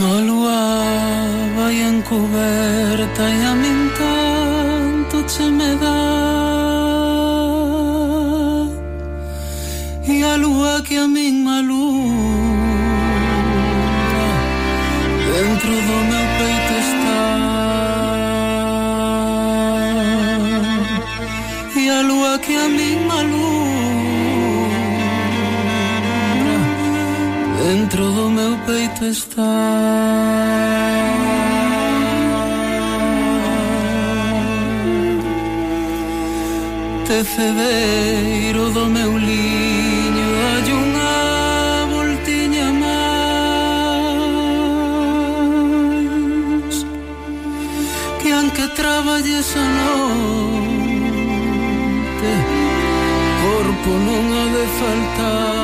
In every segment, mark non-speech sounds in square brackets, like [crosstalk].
No luar vai encuberta e a min tanto che me dá E a lua que a min mal dentro do meu peito está. tecedeiro do meu liño hai unha voltiña máis que anque traballes a noite corpo non ha de faltar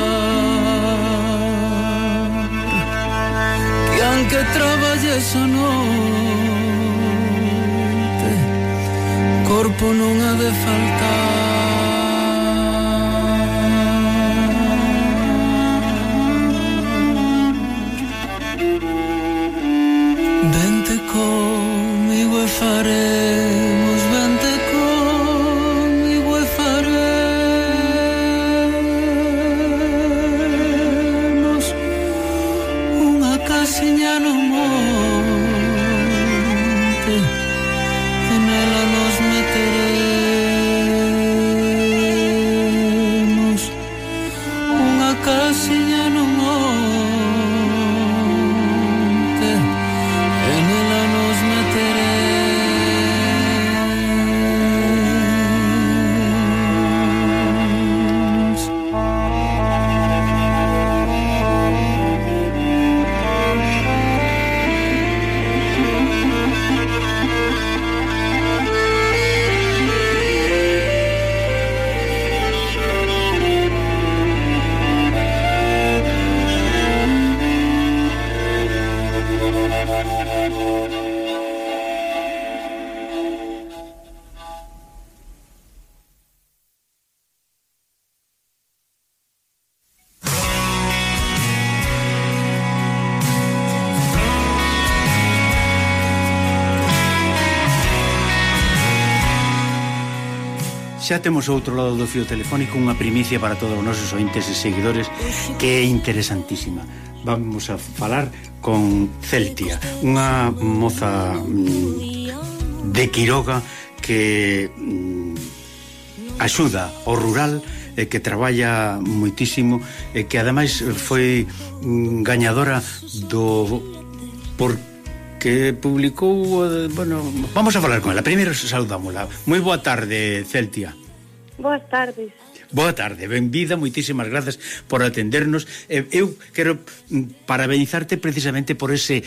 que traballes a noite Corpo non ha de faltar. Vente comigo e faremos xa temos outro lado do fio telefónico unha primicia para todos os nosos ointes e seguidores que é interesantísima. Vamos a falar con Celtia, unha moza mm, de Quiroga que mm, axuda ao rural e que traballa moitísimo e que ademais foi mm, gañadora do por que publicou, bueno, vamos a falar con ela. Primeiro saudámola. Moi boa tarde, Celtia. Boas tardes. Boa tarde, benvida, moitísimas grazas por atendernos. Eu quero mm, parabenizarte precisamente por ese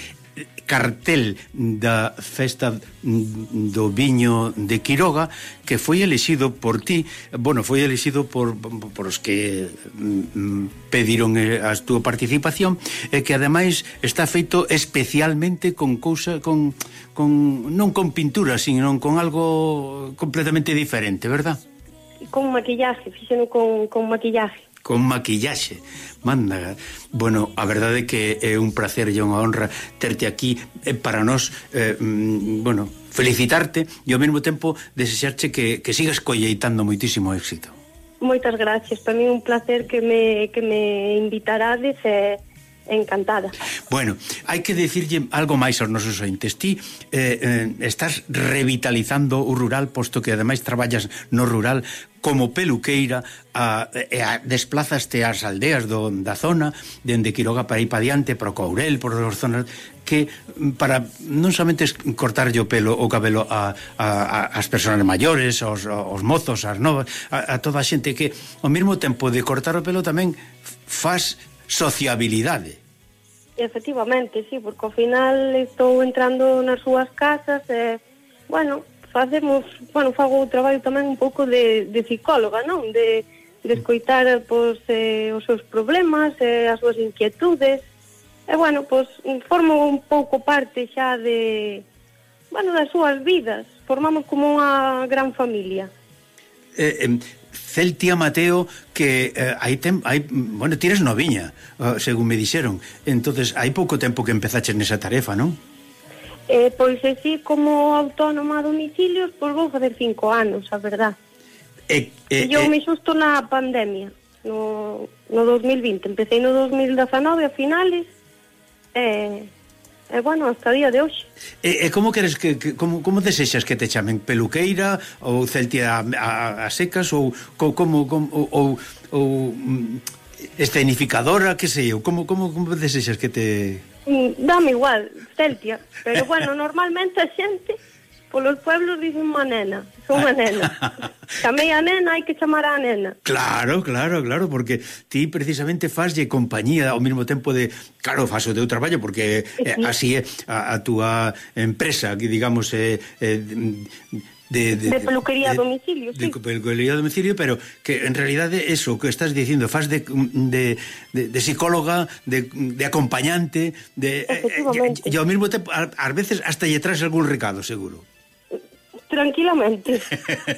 cartel da festa do viño de Quiroga que foi elexido por ti, bueno, foi elexido por, por os que mm, pediron eh, a túa participación e que ademais está feito especialmente con cousa con, con non con pintura, sino con algo completamente diferente, verdad? Con maquillaje, fixeno con, con maquillaje con maquillaxe. Manda, bueno, a verdade é que é un placer e unha honra terte aquí eh, para nós, eh, mm, bueno, felicitarte e ao mesmo tempo desexarche que, que sigas colleitando moitísimo éxito. Moitas gracias, para mí un placer que me, que me invitarades e eh Encantada. Bueno, hai que decirlle algo máis aos nosos ointes. Ti eh, eh, estás revitalizando o rural, posto que ademais traballas no rural como peluqueira a, a, desplazaste ás aldeas do, da zona, dende Quiroga para ir para diante, para Courel, por as zonas que para non somente cortarlle o pelo o cabelo a, a, a as persoas maiores, aos, aos mozos, ás novas, a, a toda a xente que ao mesmo tempo de cortar o pelo tamén faz sociabilidade. Efectivamente, sí, porque ao final estou entrando nas súas casas e, bueno, facemos, bueno, fago o traballo tamén un pouco de, de psicóloga, non? De, de escoitar pois, eh, os seus problemas, eh, as súas inquietudes, e, bueno, pois, formo un pouco parte xa de, bueno, das súas vidas, formamos como unha gran familia. Eh, eh, Celtia Mateo que eh, hai tem, hai, bueno, tires noviña, uh, según me dixeron. Entonces, hai pouco tempo que empezaches nesa tarefa, non? Eh, pois así como autónoma a domicilios, pois vou facer cinco anos, a verdad. Eh, eh, eu eh, me xusto na pandemia, no, no 2020. Empecé no 2019 a finales, eh, E, bueno, hasta o día de hoxe. E, e como queres que, que como, como desexas que te chamen peluqueira ou celtia a, a, a secas ou co, como, como ou, ou mm, escenificadora, que sei eu, como como como desexas que te mm, Dame igual, Celtia, pero bueno, [laughs] normalmente a xente Polos pueblos dicen unha nena, son unha nena. Chamei [laughs] a nena, hai que chamar a nena. Claro, claro, claro, porque ti precisamente faslle compañía ao mesmo tempo de, claro, faz o teu traballo porque eh, así é a, a túa empresa, que digamos eh, eh, de, de, de peluquería de, a domicilio, de, sí. De peluquería a domicilio, pero que en realidad eso que estás diciendo, faz de, de, de, de psicóloga, de, de acompañante, de, eh, eh e, e ao mesmo tempo, a, ás veces hasta lle traes algún recado, seguro tranquilamente.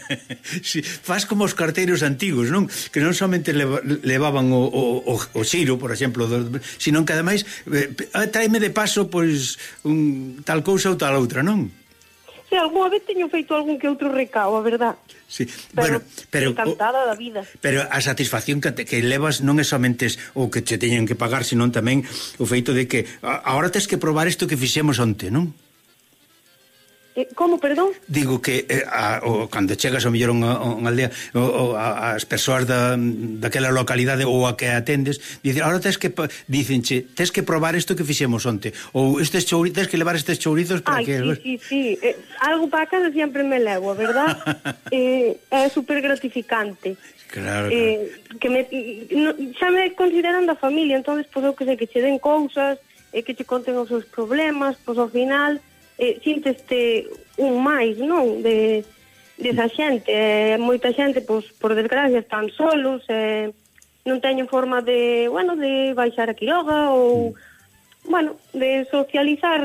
[laughs] sí, faz como os carteiros antigos, non? Que non somente levaban o, o, o xiro, por exemplo, do, sino que ademais eh, eh, tráeme de paso pois un, tal cousa ou tal outra, non? Sí, algunha vez teño feito algún que outro recao, a verdad. Sí, pero, bueno, pero encantada da vida. Pero a satisfacción que, te, que levas non é somente o que te teñen que pagar, senón tamén o feito de que agora tes que probar isto que fixemos onte, non? Eh, como, perdón? Digo que eh, a, o, cando chegas ao mellor unha, unha aldea o, o, a, as persoas da, daquela localidade ou a que atendes dicen, ahora tens que, dicenche tens que probar isto que fixemos onte ou estes chourizos, tens que levar estes chourizos para Ai, que... sí, sí, sí, eh, algo para casa sempre me levo, verdad? [laughs] eh, é super gratificante Claro, claro. Eh, que me, no, xa me consideran da familia entonces podo que sei que che den cousas e que che conten os seus problemas pois ao final eh, sinteste un máis, non? De, desa xente. Eh, moita xente, pois, por desgracia, están solos, eh, non teñen forma de, bueno, de baixar a quiroga ou, mm. bueno, de socializar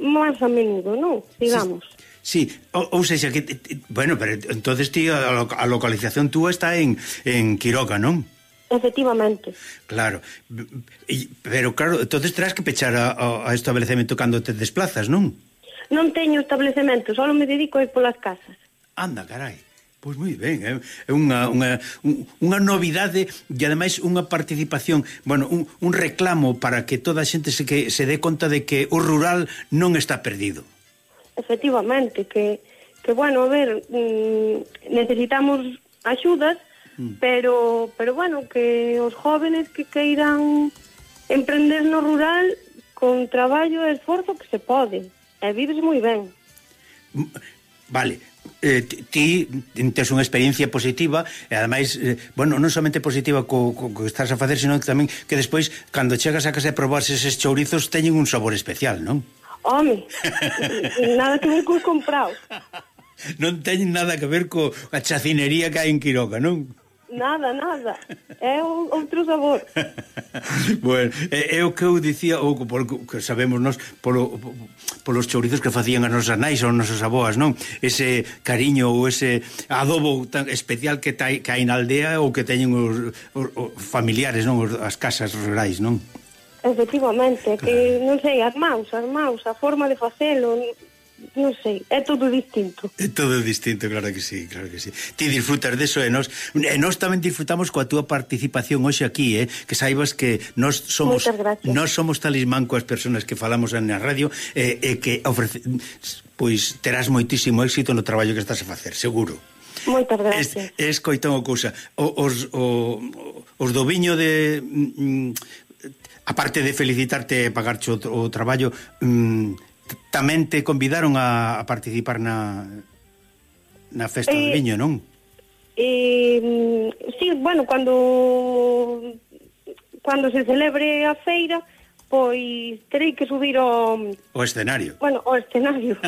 máis a menudo, non? Digamos. Sí, sí. Ou seja, que, bueno, pero entonces ti a, a localización túa está en, en Quiroga, non? Efectivamente. Claro. Pero claro, entonces terás que pechar a, a establecemento cando te desplazas, non? Non teño establecemento, só me dedico a ir polas casas. Anda, carai. Pois moi ben, eh. é eh? unha, unha, unha novidade e ademais unha participación, bueno, un, un reclamo para que toda a xente se, que, se dé conta de que o rural non está perdido. Efectivamente, que, que bueno, a ver, mm, necesitamos axudas, Mm. Pero, pero bueno, que os jóvenes que queiran emprender no rural con traballo e esforzo que se pode. E vives moi ben. Vale, eh, ti tes unha experiencia positiva e ademais, eh, bueno, non somente positiva co, co, co que estás a facer, senón que tamén que despois, cando chegas a casa e probas eses chourizos, teñen un sabor especial, non? Home, [laughs] nada que ver cos comprados. Non teñen nada que ver co a chacinería que hai en Quiroga, non? Nada, nada. É outro sabor. [laughs] bueno, é, é o que eu dicía ou por, que sabemos nós polo, polos chourizos que facían as nosas nais ou as nosas aboas, non? Ese cariño ou ese adobo tan especial que, tai, que hai na aldea ou que teñen os, os, os familiares, non? As casas rurais, non? Efectivamente, que non sei, as maus, as maus, a forma de facelo, non sei, é todo distinto. É todo distinto, claro que sí, claro que sí. Ti disfrutas deso e nós e nós tamén disfrutamos coa túa participación hoxe aquí, eh, que saibas que nós somos nós somos talismán coas persoas que falamos na radio eh, e eh, eh, que ofrece pois terás moitísimo éxito no traballo que estás a facer, seguro. Moitas gracias. Es, coitón o cousa, os, o, os do viño de mm, mm, aparte de felicitarte e pagarche o, o traballo, mm, tamén te convidaron a, a participar na, na festa eh, do viño, non? Eh, sí, bueno, cando cando se celebre a feira, pois terei que subir o... O escenario. Bueno, o escenario. [laughs]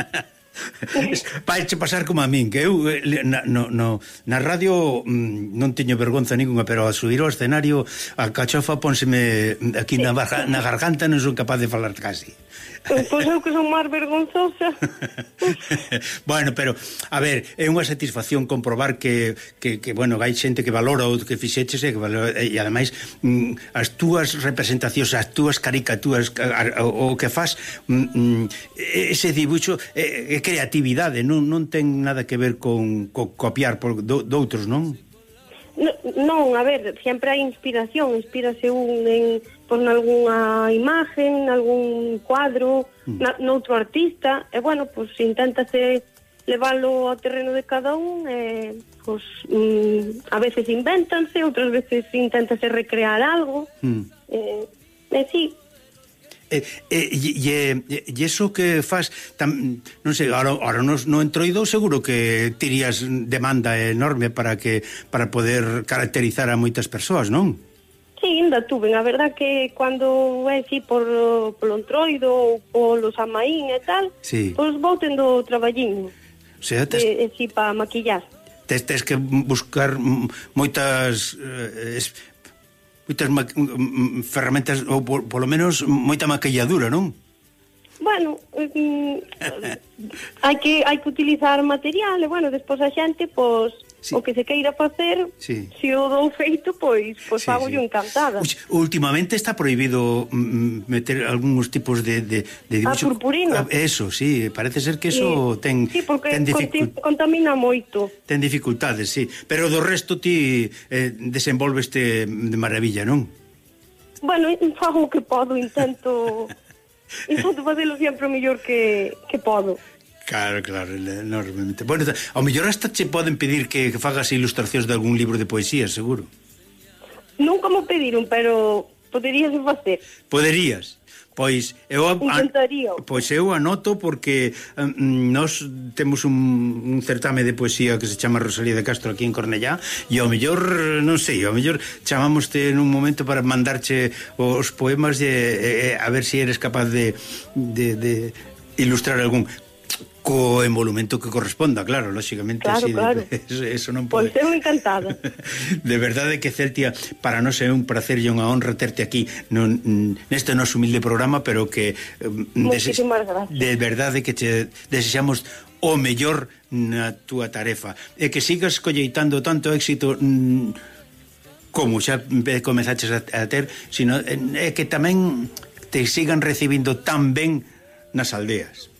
Paiche pasar como a min Que eu eh, na, no, no, na radio mm, Non teño vergonza ninguna Pero a subir ao escenario A cachofa pónseme aquí na, na garganta Non son capaz de falar casi Eh, pois eu que son máis vergonzosa. [laughs] bueno, pero, a ver, é unha satisfacción comprobar que, que, que bueno, hai xente que valora o que fixeches e, que valora, e ademais, mm, as túas representacións, as túas caricaturas, a, o que faz, mm, mm, ese dibuixo é, é creatividade, non, non ten nada que ver con, co copiar por, do, doutros, non? No, non, a ver, sempre hai inspiración, inspírase un en por nalgúna imagen, algún cuadro, mm. na, noutro artista, e bueno, pois pues, inténtase leválo ao terreno de cada un e pois mm, a veces invéntanse, outras veces inténtase recrear algo. Mm. Eh, e sí, E, e, e, e eso que faz tam, non sei, ahora, ahora no, no entroido seguro que tirías demanda enorme para que para poder caracterizar a moitas persoas, non? Sí, ainda tuven, a verdad que cando é así por, polo entroido ou polos amaín e tal, sí. pois vou tendo traballiño. O sea, tes... Eh, e, e si para maquillar tes, tes que buscar moitas eh, moitas ma... ferramentas, ou polo menos moita maquilladura, non? Bueno, mm, [laughs] hai que hai que utilizar material e bueno, despois a xente pois sí. o que se queira facer, sí. se o dou feito, pois, pois sí, fago sí. encantada. Uy, últimamente está prohibido mm, mm, meter algúns tipos de, de, de dibuixo. A purpurina. Ah, eso, sí, parece ser que eso sí. ten Sí, porque ten dificu... contamina moito. Ten dificultades, sí, pero do resto ti eh, desenvolveste de maravilla, non? Bueno, fago o que podo, intento... [laughs] intento facelo sempre o mellor que, que podo. Claro, claro, enormemente. Bueno, ao mellor hasta che poden pedir que, que fagas ilustracións de algún libro de poesía, seguro. Nunca me pediron, pero poderías facer. Poderías. Pois eu a, pois eu anoto porque um, nós temos un, un certame de poesía que se chama Rosalía de Castro aquí en Cornellá e ao mellor, non sei, ao mellor chamámoste en un momento para mandarche os poemas e, e, a ver se si eres capaz de, de, de ilustrar algún co envolumento que corresponda, claro, lógicamente claro, así, claro. [laughs] eso non pois pode. Pois eu encantada. [laughs] De verdade que Celtia para nós é un placer e unha honra terte aquí non, mm, neste noso humilde programa, pero que mm, dese... de verdade que te desexamos o mellor na túa tarefa e que sigas colleitando tanto éxito mm, como xa comezaches a, a ter, sino é eh, que tamén te sigan recibindo tan ben nas aldeas.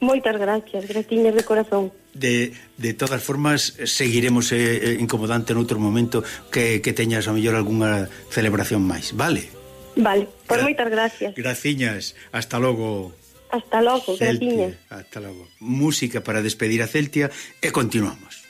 Moitas gracias, gratiñas de corazón. De, de todas formas, seguiremos eh, eh incomodante noutro momento que, que teñas a mellor algunha celebración máis, vale? Vale, por Gra moitas gracias. Graciñas, hasta logo. Hasta logo, Celtia, gratiñas. Hasta logo. Música para despedir a Celtia e continuamos.